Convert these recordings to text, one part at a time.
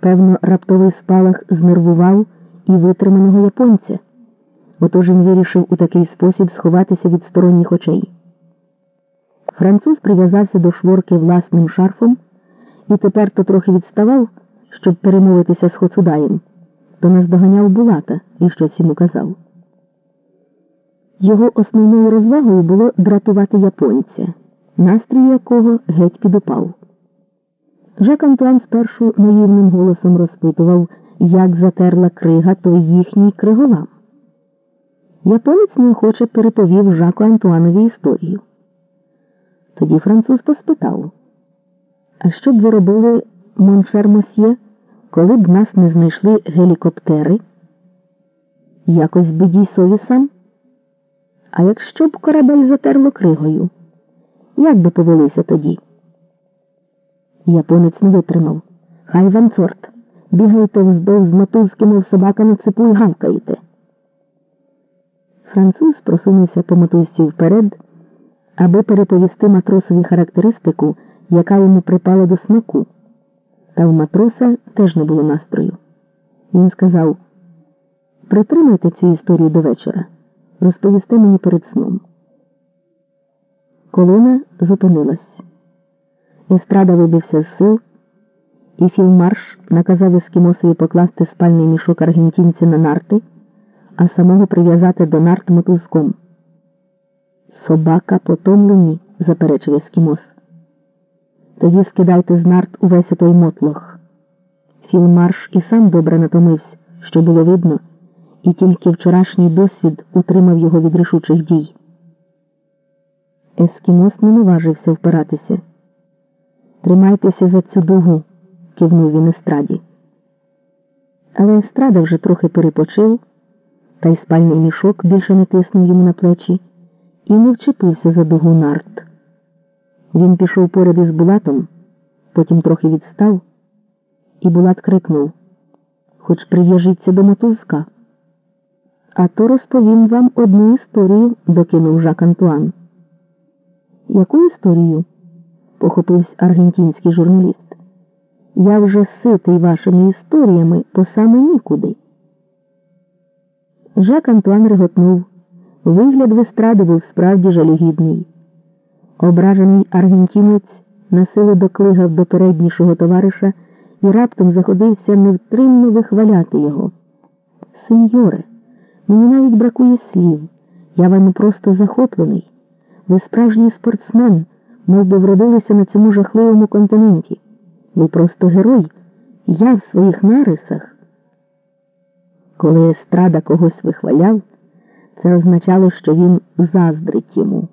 Певно, раптовий спалах знервував і витриманого японця. Отож він вирішив у такий спосіб сховатися від сторонніх очей. Француз прив'язався до шворки власним шарфом і тепер то трохи відставав, щоб перемовитися з Хоцудаєм, то наздоганяв Булата і щось йому казав. Його основною розвагою було дратувати японця, настрій якого геть підупав. Жак Антуан спершу наївним голосом розпитував, як затерла крига той їхній криголам. Японець неохоче переповів Жаку Антуанові історію. Тоді француз поспитав, а що б ви робили, mon cher monsieur, коли б нас не знайшли гелікоптери? Якось би дійшов і сам? А якщо б корабель затерло кригою, як би повелися тоді? Японець не витримав. Хай вам цорт. Бігайте вздовж мотузки, мов собака цепу і гавкаєте. Француз просунувся по мотузці вперед, аби переповісти матросові характеристику, яка йому припала до смаку. Та в матроса теж не було настрою. Він сказав: Притримайте цю історію до вечора, розповісти мені перед сном. Колона зупинилась. Естрада вибився з сил, і філмарш наказав ескімосові покласти спальний мішок аргентинця на нарти, а самого прив'язати до нарт мотузком. Собака потомлені, заперечив ескімос. Тоді скидайте з нарт увесь той мотлох. Філмарш і сам добре натомився, що було видно, і тільки вчорашній досвід утримав його від рішучих дій. Ескімос не наважився впиратися. Тримайтеся за цю дугу, кивнув він Естраді. Але Естрада вже трохи перепочив, та й спальний мішок більше не тиснув йому на плечі і не вчепився за дугу нарт. Він пішов поряд із Булатом, потім трохи відстав, і Булат крикнув Хоч прив'яжіться до мотузка. А то розповім вам одну історію, докинув Жак Антуан. Яку історію? Похопився аргентинський журналіст. Я вже ситий вашими історіями по саме нікуди. Жак Антуан реготнув. Вигляд в Естради був справді жалюгідний. Ображений аргентинець насилу доклигав до переднішого товариша і раптом заходився невтримно вихваляти його. Сеньоре, мені навіть бракує слів. Я вами просто захоплений. Ви справжній спортсмен мов би вродилися на цьому жахливому континенті. Ви просто герой. Я в своїх нарисах. Коли естрада когось вихваляв, це означало, що він заздрить йому.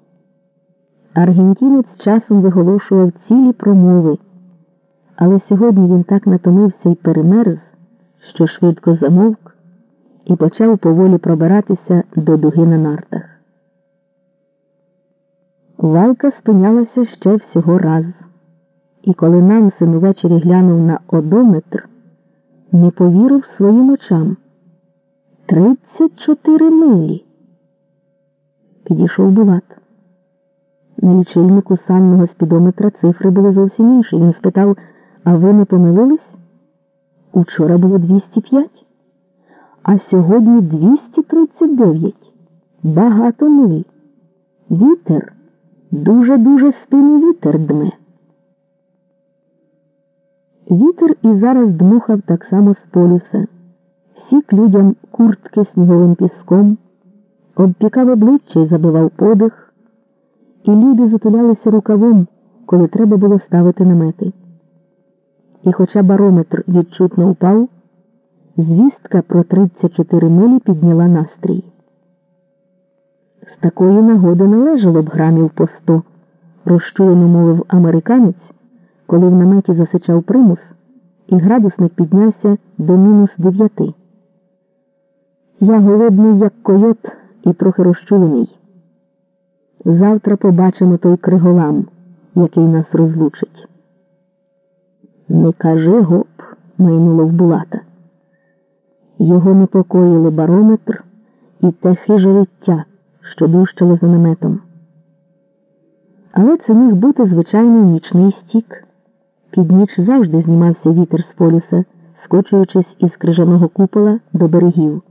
Аргентинець часом виголошував цілі промови, але сьогодні він так натомився і перемерз, що швидко замовк і почав поволі пробиратися до дуги на нартах. Валка спинялася ще всього раз, і коли Нансен увечері глянув на одометр, не повірив своїм очам. Тридцять чотири милі. Підійшов Булат. На лічильнику санного спідометра цифри були зовсім інші. Він спитав, а ви не помилились? Учора було 205, а сьогодні 239. Багато миль. Вітер. Дуже-дуже спину вітер дме. Вітер і зараз дмухав так само з полюса, сік людям куртки сніговим піском, обпікав обличчя і забивав подих, і люди затулялися рукавом, коли треба було ставити намети. І хоча барометр відчутно упав, звістка про 34 милі підняла настрій. Такої нагоди належало б грамів по сто, розчулено мовив американець, коли в наметі засичав примус, і градусник піднявся до мінус дев'яти. Я голодний, як койот, і трохи розчулений. Завтра побачимо той криголам, який нас розлучить. Не кажи гоп, майнуло в Булата. Його непокоїли барометр і те хиже виття що дужчало за наметом. Але це міг бути звичайний нічний стік. Під ніч завжди знімався вітер з полюса, скочуючись із крижаного купола до берегів.